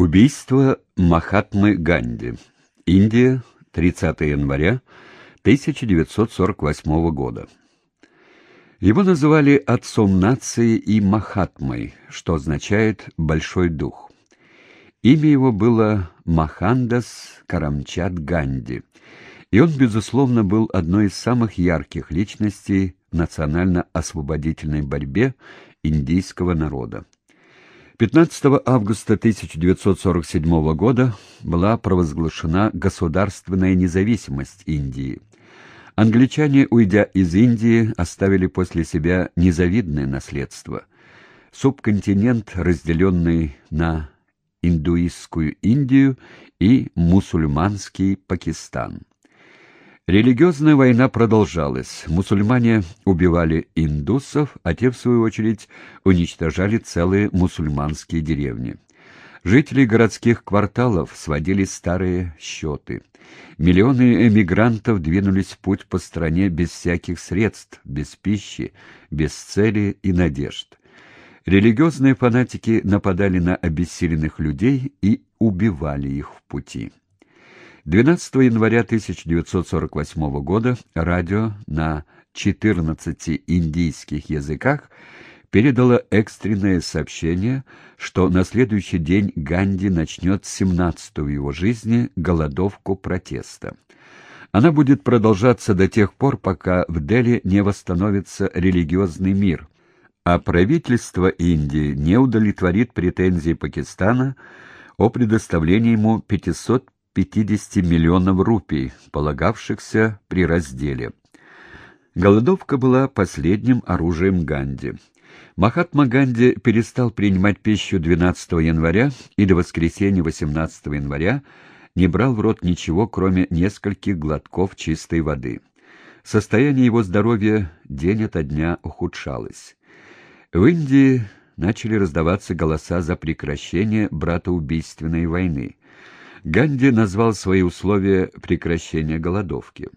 Убийство Махатмы Ганди. Индия, 30 января 1948 года. Его называли отцом нации и Махатмой, что означает «большой дух». Имя его было Махандас Карамчат Ганди, и он, безусловно, был одной из самых ярких личностей в национально-освободительной борьбе индийского народа. 15 августа 1947 года была провозглашена государственная независимость Индии. Англичане, уйдя из Индии, оставили после себя незавидное наследство. Субконтинент, разделенный на индуистскую Индию и мусульманский Пакистан. Религиозная война продолжалась. Мусульмане убивали индусов, а те, в свою очередь, уничтожали целые мусульманские деревни. Жители городских кварталов сводили старые счеты. Миллионы эмигрантов двинулись в путь по стране без всяких средств, без пищи, без цели и надежд. Религиозные фанатики нападали на обессиленных людей и убивали их в пути. 12 января 1948 года радио на 14 индийских языках передало экстренное сообщение, что на следующий день Ганди начнет 17-ю в его жизни голодовку протеста. Она будет продолжаться до тех пор, пока в Дели не восстановится религиозный мир, а правительство Индии не удовлетворит претензии Пакистана о предоставлении ему 500 50 миллионов рупий, полагавшихся при разделе. Голодовка была последним оружием Ганди. Махатма Ганди перестал принимать пищу 12 января и до воскресенья 18 января не брал в рот ничего, кроме нескольких глотков чистой воды. Состояние его здоровья день ото дня ухудшалось. В Индии начали раздаваться голоса за прекращение братоубийственной войны. Ганди назвал свои условия прекращения голодовки.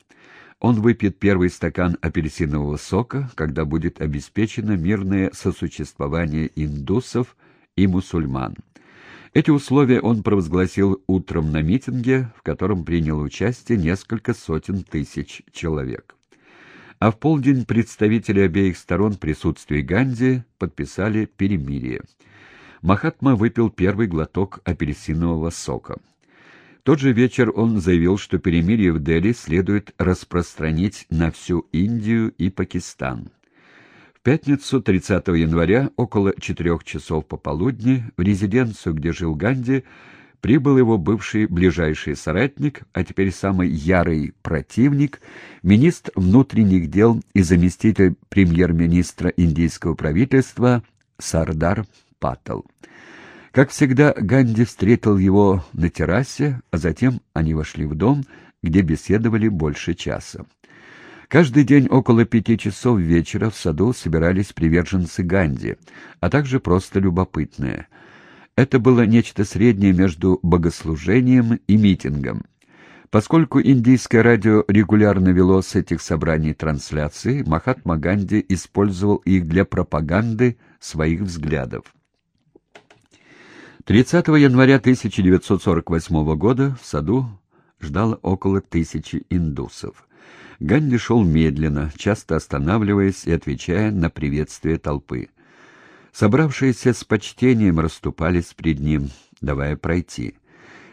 Он выпьет первый стакан апельсинового сока, когда будет обеспечено мирное сосуществование индусов и мусульман. Эти условия он провозгласил утром на митинге, в котором приняло участие несколько сотен тысяч человек. А в полдень представители обеих сторон в присутствии Ганди подписали перемирие. Махатма выпил первый глоток апельсинового сока тот же вечер он заявил, что перемирие в Дели следует распространить на всю Индию и Пакистан. В пятницу 30 января около четырех часов пополудни в резиденцию, где жил Ганди, прибыл его бывший ближайший соратник, а теперь самый ярый противник, министр внутренних дел и заместитель премьер-министра индийского правительства Сардар Паттл. Как всегда, Ганди встретил его на террасе, а затем они вошли в дом, где беседовали больше часа. Каждый день около пяти часов вечера в саду собирались приверженцы Ганди, а также просто любопытные. Это было нечто среднее между богослужением и митингом. Поскольку индийское радио регулярно вело с этих собраний трансляции, Махатма Ганди использовал их для пропаганды своих взглядов. 30 января 1948 года в саду ждало около тысячи индусов. Ганди шел медленно, часто останавливаясь и отвечая на приветствие толпы. Собравшиеся с почтением расступались пред ним, давая пройти.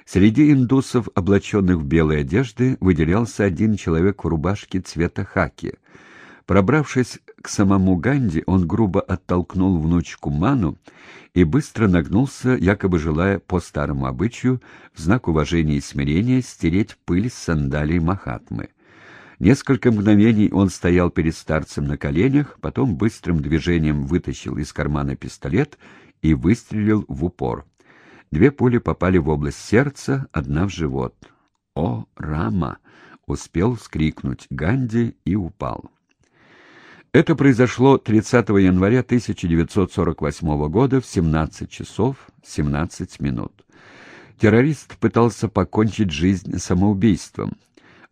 Среди индусов, облаченных в белые одежды, выделялся один человек в рубашке цвета хаки — Пробравшись к самому Ганди, он грубо оттолкнул внучку Ману и быстро нагнулся, якобы желая по старому обычаю, в знак уважения и смирения, стереть пыль с сандалий Махатмы. Несколько мгновений он стоял перед старцем на коленях, потом быстрым движением вытащил из кармана пистолет и выстрелил в упор. Две пули попали в область сердца, одна в живот. «О, Рама!» — успел вскрикнуть Ганди и упал. Это произошло 30 января 1948 года в 17 часов 17 минут. Террорист пытался покончить жизнь самоубийством.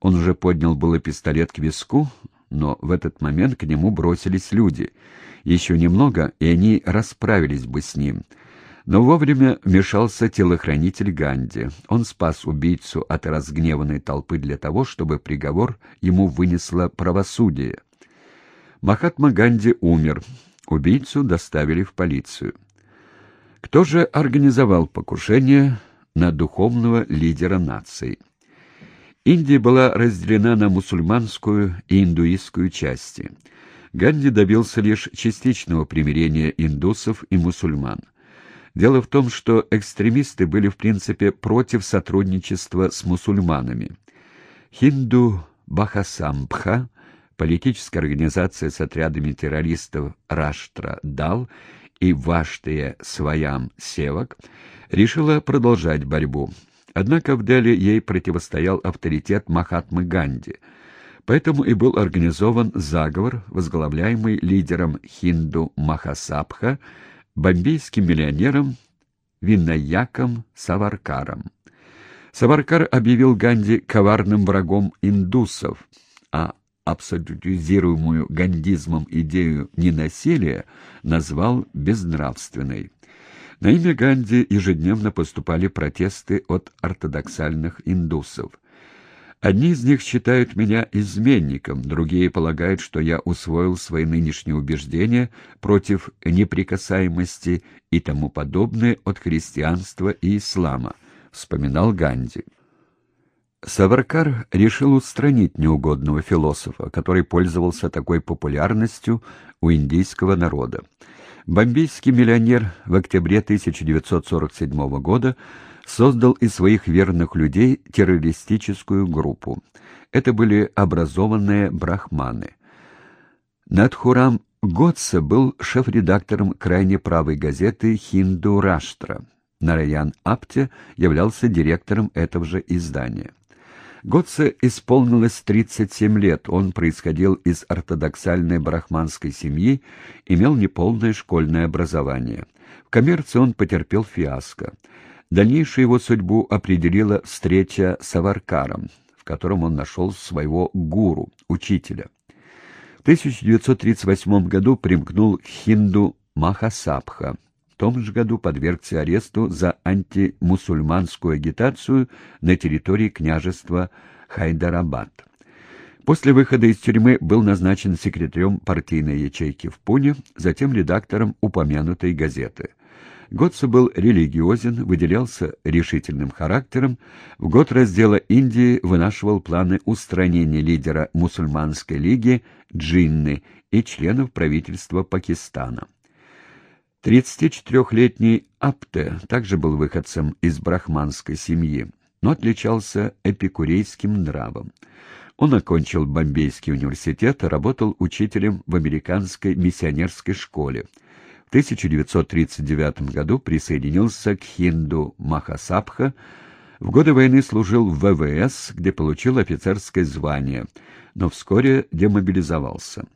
Он уже поднял было пистолет к виску, но в этот момент к нему бросились люди. Еще немного, и они расправились бы с ним. Но вовремя вмешался телохранитель Ганди. Он спас убийцу от разгневанной толпы для того, чтобы приговор ему вынесло правосудие. Махатма Ганди умер. Убийцу доставили в полицию. Кто же организовал покушение на духовного лидера нации? Индия была разделена на мусульманскую и индуистскую части. Ганди добился лишь частичного примирения индусов и мусульман. Дело в том, что экстремисты были в принципе против сотрудничества с мусульманами. Хинду Бахасамбха, политическая организация с отрядами террористов Раштра Дал и Ваштия Своям Севак, решила продолжать борьбу. Однако в Дели ей противостоял авторитет Махатмы Ганди – Поэтому и был организован заговор, возглавляемый лидером хинду Махасабха, бомбейским миллионером Винаяком Саваркаром. Саваркар объявил Ганди коварным врагом индусов, а абсолютизируемую гандизмом идею ненасилия назвал безнравственной. На имя Ганди ежедневно поступали протесты от ортодоксальных индусов – Одни из них считают меня изменником, другие полагают, что я усвоил свои нынешние убеждения против неприкасаемости и тому подобное от христианства и ислама, вспоминал Ганди. Саваркар решил устранить неугодного философа, который пользовался такой популярностью у индийского народа. Бомбейский миллионер в октябре 1947 года создал из своих верных людей террористическую группу. Это были образованные брахманы. Надхурам Готса был шеф-редактором крайне правой газеты «Хинду Раштра». Нараян Апте являлся директором этого же издания. Готце исполнилось 37 лет, он происходил из ортодоксальной брахманской семьи, имел неполное школьное образование. В коммерции он потерпел фиаско. Дальнейшую его судьбу определила встреча с Аваркаром, в котором он нашел своего гуру, учителя. В 1938 году примкнул к хинду Махасабха. Том же году подвергся аресту за антимусульманскую агитацию на территории княжества Хайдарабад. После выхода из тюрьмы был назначен секретарем партийной ячейки в Пуне, затем редактором упомянутой газеты. Готце был религиозен, выделялся решительным характером. В год раздела Индии вынашивал планы устранения лидера мусульманской лиги Джинны и членов правительства Пакистана. 34-летний Апте также был выходцем из брахманской семьи, но отличался эпикурейским нравом. Он окончил Бомбейский университет, работал учителем в американской миссионерской школе. В 1939 году присоединился к хинду Махасабха, в годы войны служил в ВВС, где получил офицерское звание, но вскоре демобилизовался.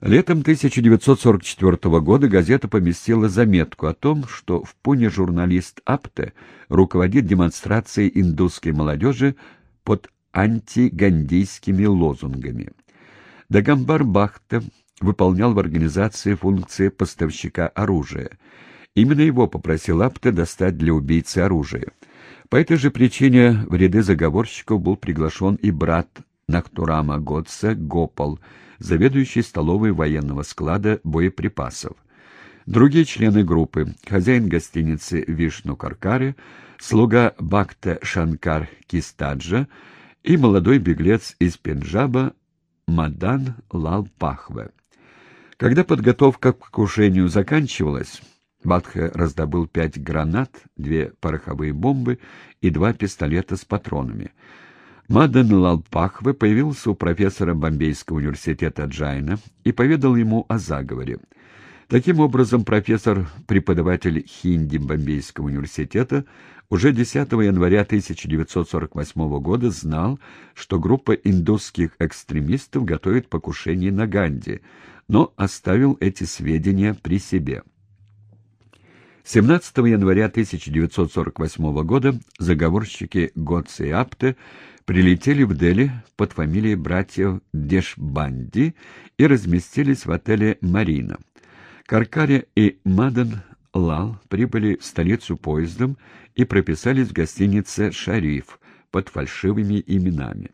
Летом 1944 года газета поместила заметку о том, что в Пуне журналист Апте руководит демонстрацией индусской молодежи под антигандийскими лозунгами. Дагамбар Бахта выполнял в организации функции поставщика оружия. Именно его попросил Апте достать для убийцы оружие. По этой же причине в ряды заговорщиков был приглашен и брат Нахтурама Готса Гопал, заведующий столовой военного склада боеприпасов. Другие члены группы – хозяин гостиницы Вишну Каркаре, слуга Бакта Шанкар Кистаджа и молодой беглец из Пенджаба Мадан Лал Пахве. Когда подготовка к покушению заканчивалась, Бадха раздобыл пять гранат, две пороховые бомбы и два пистолета с патронами. Мадан Лалпахве появился у профессора Бомбейского университета Джайна и поведал ему о заговоре. Таким образом, профессор, преподаватель хинди Бомбейского университета, уже 10 января 1948 года знал, что группа индусских экстремистов готовит покушение на Ганди, но оставил эти сведения при себе. 17 января 1948 года заговорщики Готце и Апте прилетели в Дели под фамилией братьев Дешбанди и разместились в отеле «Марина». Каркаре и Маден Лал прибыли в столицу поездом и прописались в гостинице «Шариф» под фальшивыми именами.